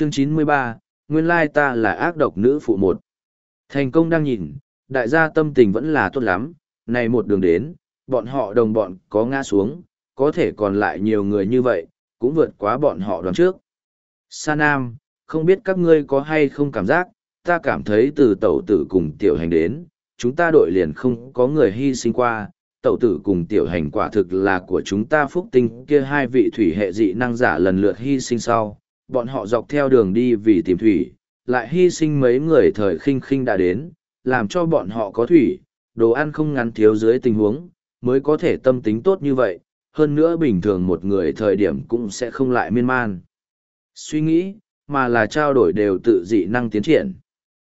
chương chín mươi ba, nguyên lai ta là ác độc nữ phụ một. Thành công đang nhìn, đại gia tâm tình vẫn là tốt lắm. Này một đường đến, bọn họ đồng bọn có ngã xuống, có thể còn lại nhiều người như vậy, cũng vượt quá bọn họ đoán trước. Sa nam, không biết các ngươi có hay không cảm giác, ta cảm thấy từ tẩu tử cùng tiểu hành đến, chúng ta đội liền không có người hy sinh qua. Tẩu tử cùng tiểu hành quả thực là của chúng ta phúc tinh, kia hai vị thủy hệ dị năng giả lần lượt hy sinh sau bọn họ dọc theo đường đi vì tìm thủy lại hy sinh mấy người thời khinh khinh đã đến làm cho bọn họ có thủy đồ ăn không ngắn thiếu dưới tình huống mới có thể tâm tính tốt như vậy hơn nữa bình thường một người thời điểm cũng sẽ không lại miên man. Suy nghĩ mà là trao đổi đều tự dị năng tiến triển.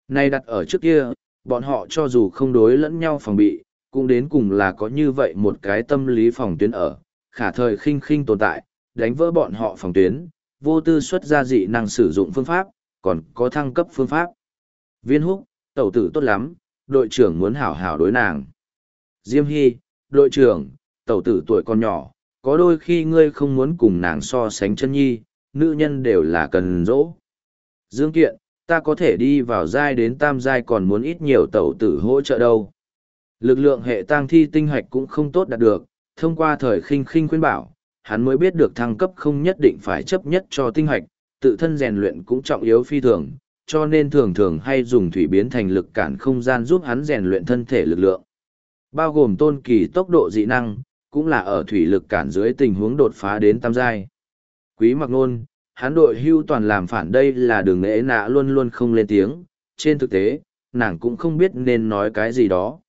Nay đặt ở trước kia bọn họ cho dù không đối lẫn nhau phòng bị cũng đến cùng là có như vậy một cái tâm lý phòng tuyến ở, khả thời khinh khinh tồn tại, đánh vỡ bọn họ phòng tuyến, vô tư xuất ra dị năng sử dụng phương pháp, còn có thăng cấp phương pháp. Viên húc, tẩu tử tốt lắm, đội trưởng muốn hảo hảo đối nàng. Diêm Hy, đội trưởng, tẩu tử tuổi còn nhỏ, có đôi khi ngươi không muốn cùng nàng so sánh chân nhi, nữ nhân đều là cần dỗ. Dương Kiện, ta có thể đi vào giai đến tam giai còn muốn ít nhiều tẩu tử hỗ trợ đâu. Lực lượng hệ tang thi tinh hoạch cũng không tốt đạt được, thông qua thời khinh khinh khuyên bảo, hắn mới biết được thăng cấp không nhất định phải chấp nhất cho tinh hoạch, tự thân rèn luyện cũng trọng yếu phi thường, cho nên thường thường hay dùng thủy biến thành lực cản không gian giúp hắn rèn luyện thân thể lực lượng. Bao gồm tôn kỳ tốc độ dị năng, cũng là ở thủy lực cản dưới tình huống đột phá đến tam giai. Quý mặc nôn, hắn đội hưu toàn làm phản đây là đường nễ nạ luôn luôn không lên tiếng, trên thực tế, nàng cũng không biết nên nói cái gì đó.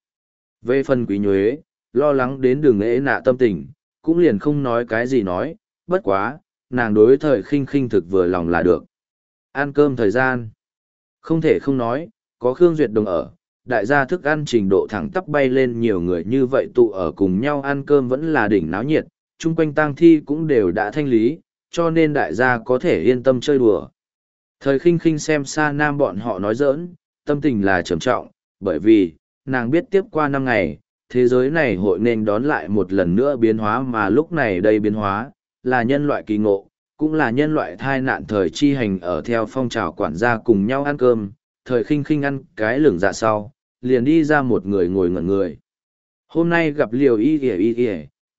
Về phần quý nhuế, lo lắng đến đường nghệ nạ tâm tình, cũng liền không nói cái gì nói, bất quá, nàng đối thời khinh khinh thực vừa lòng là được. Ăn cơm thời gian. Không thể không nói, có Khương Duyệt Đồng ở, đại gia thức ăn trình độ thẳng tắp bay lên nhiều người như vậy tụ ở cùng nhau ăn cơm vẫn là đỉnh náo nhiệt, chung quanh tang thi cũng đều đã thanh lý, cho nên đại gia có thể yên tâm chơi đùa. Thời khinh khinh xem xa nam bọn họ nói giỡn, tâm tình là trầm trọng, bởi vì, nàng biết tiếp qua năm ngày, thế giới này hội nên đón lại một lần nữa biến hóa mà lúc này đây biến hóa, là nhân loại kỳ ngộ, cũng là nhân loại thai nạn thời chi hành ở theo phong trào quản gia cùng nhau ăn cơm, thời khinh khinh ăn cái lửng dạ sau, liền đi ra một người ngồi ngẩn người. Hôm nay gặp liều y y y y,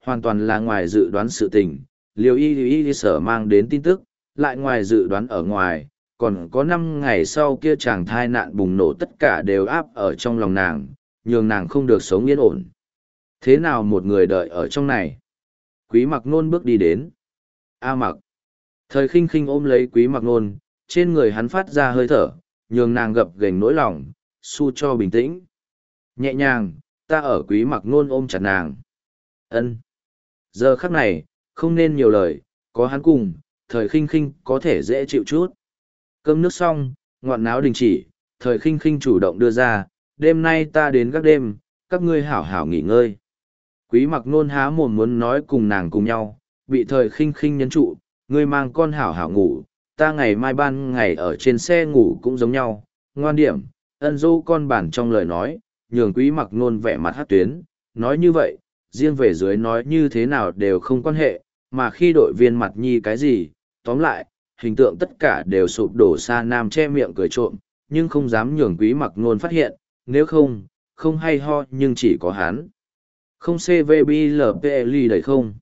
hoàn toàn là ngoài dự đoán sự tình, liều y y y sở mang đến tin tức, lại ngoài dự đoán ở ngoài, còn có năm ngày sau kia chàng thai nạn bùng nổ tất cả đều áp ở trong lòng nàng, nhường nàng không được sống yên ổn. Thế nào một người đợi ở trong này? Quý mặc nôn bước đi đến. A mặc. Thời khinh khinh ôm lấy quý mặc nôn, trên người hắn phát ra hơi thở, nhường nàng gập gềnh nỗi lòng, su cho bình tĩnh. Nhẹ nhàng, ta ở quý mặc nôn ôm chặt nàng. ân Giờ khắc này, không nên nhiều lời, có hắn cùng, thời khinh khinh có thể dễ chịu chút. Cơm nước xong, ngọn náo đình chỉ, thời khinh khinh chủ động đưa ra, đêm nay ta đến các đêm, các ngươi hảo hảo nghỉ ngơi. Quý mặc nôn há mồm muốn nói cùng nàng cùng nhau, bị thời khinh khinh nhấn trụ, ngươi mang con hảo hảo ngủ, ta ngày mai ban ngày ở trên xe ngủ cũng giống nhau, ngoan điểm, ân dô con bản trong lời nói, nhường quý mặc nôn vẻ mặt hát tuyến, nói như vậy, riêng về dưới nói như thế nào đều không quan hệ, mà khi đội viên mặt nhi cái gì, tóm lại, hình tượng tất cả đều sụp đổ xa nam che miệng cười trộm, nhưng không dám nhường quý mặc nôn phát hiện, nếu không, không hay ho nhưng chỉ có hắn. Không CVBLPLI đầy không.